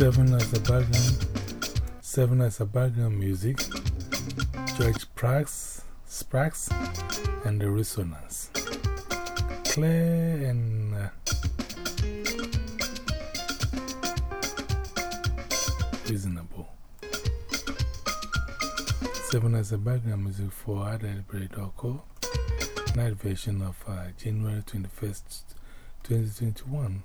Seven as a background, seven as a background music, George Sprax, Sprax, and the Resonance. Claire and uh, reasonable. Seven as a background music for Adelaide Doko, night version of uh, January 21st, 2021.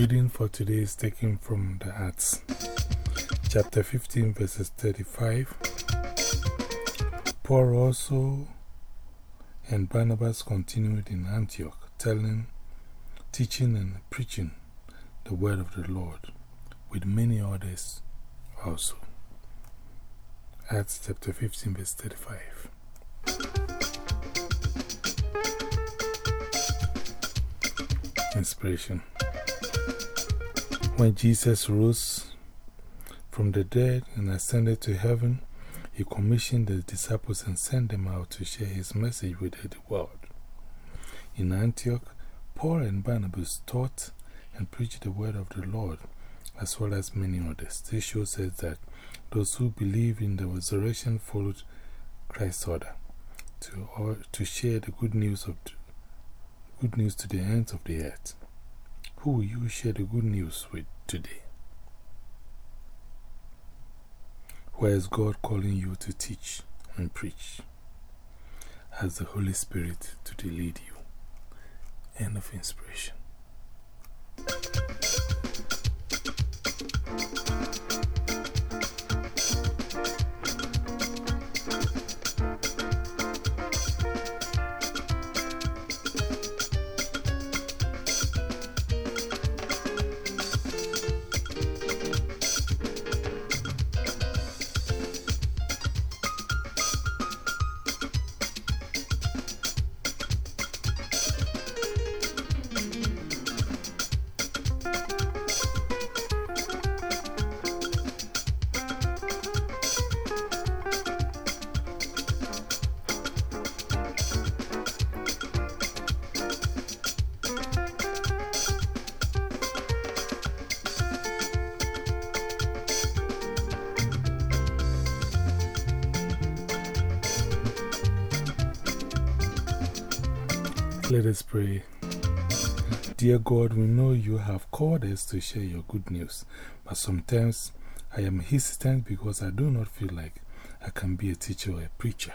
Reading for today is taken from the Acts, chapter 15, verses 35. Paul also and Barnabas continued in Antioch, telling, teaching, and preaching the word of the Lord, with many others also. Acts chapter 15, verse 35. Inspiration. When Jesus rose from the dead and ascended to heaven, he commissioned the disciples and sent them out to share his message with the world. In Antioch, Paul and Barnabas taught and preached the word of the Lord, as well as many others. This shows us that those who believe in the resurrection followed Christ's order to, or, to share the good news, of good news to the ends of the earth. Who you share the good news with today? Where is God calling you to teach and preach? Has the Holy Spirit to lead you? End of inspiration. Let us pray. Dear God, we know you have called us to share your good news, but sometimes I am hesitant because I do not feel like I can be a teacher or a preacher.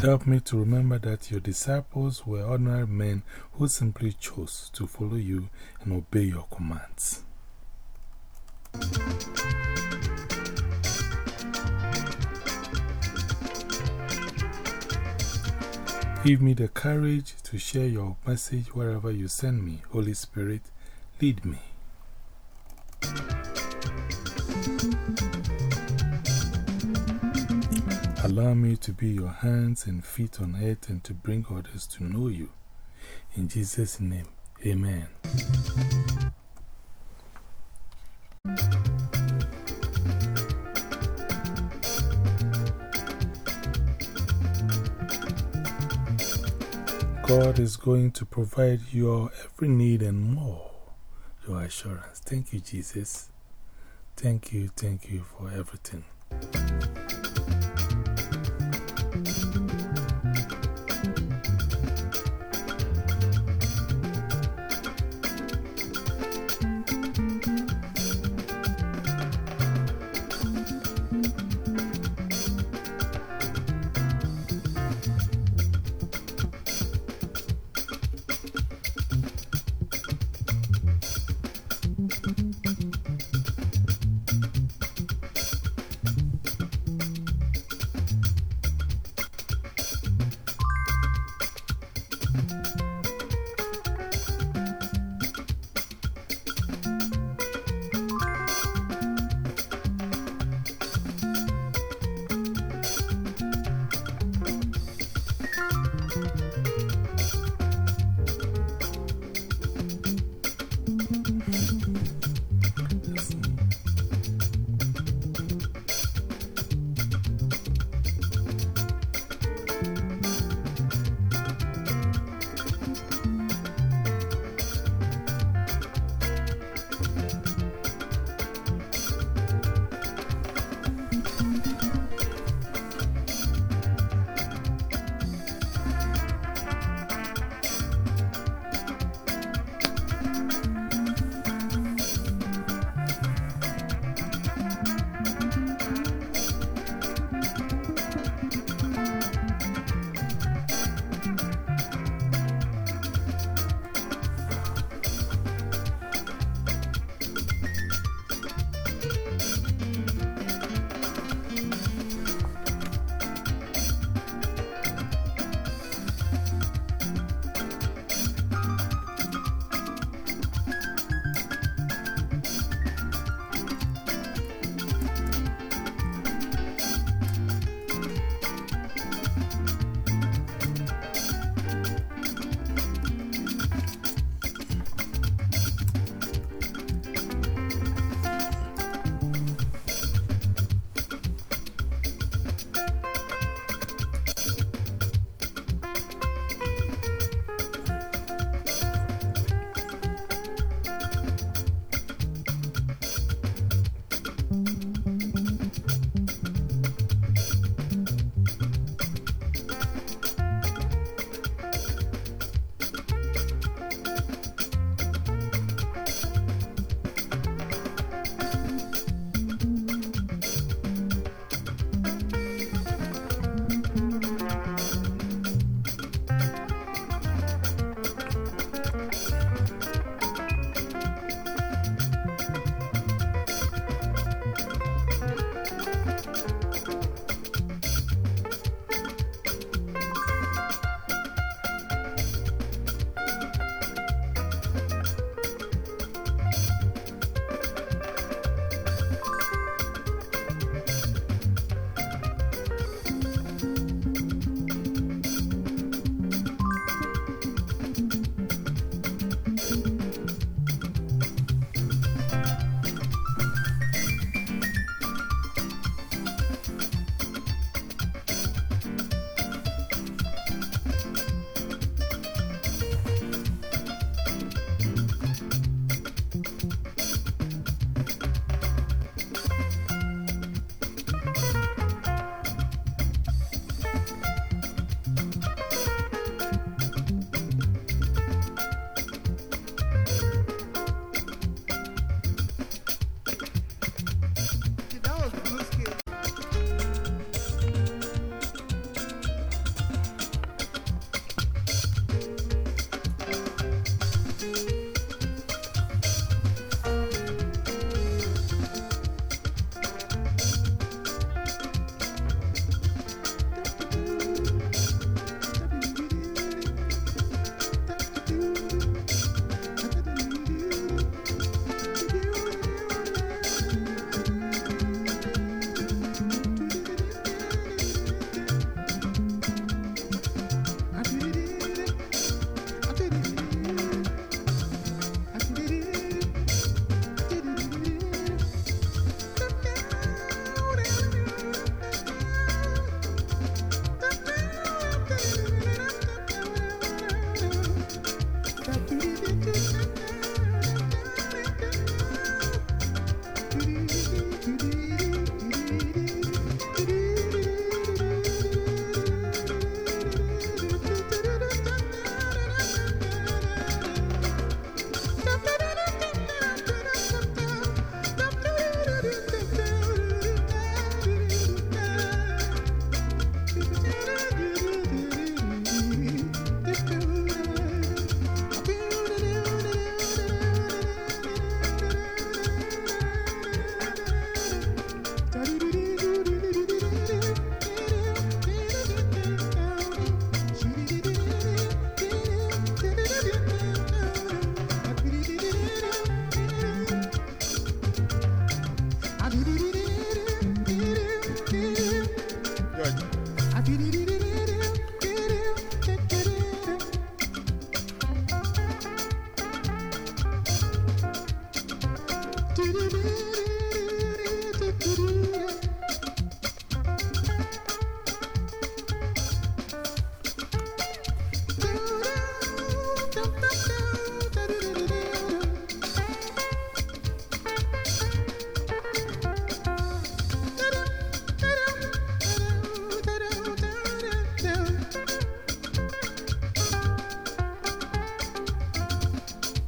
Help me to remember that your disciples were ordinary men who simply chose to follow you and obey your commands. Give me the courage to share your message wherever you send me. Holy Spirit, lead me. Allow me to be your hands and feet on earth and to bring others to know you. In Jesus' name, amen. God is going to provide your every need and more. Your assurance. Thank you, Jesus. Thank you, thank you for everything.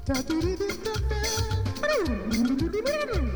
da da da da Mm-hmm.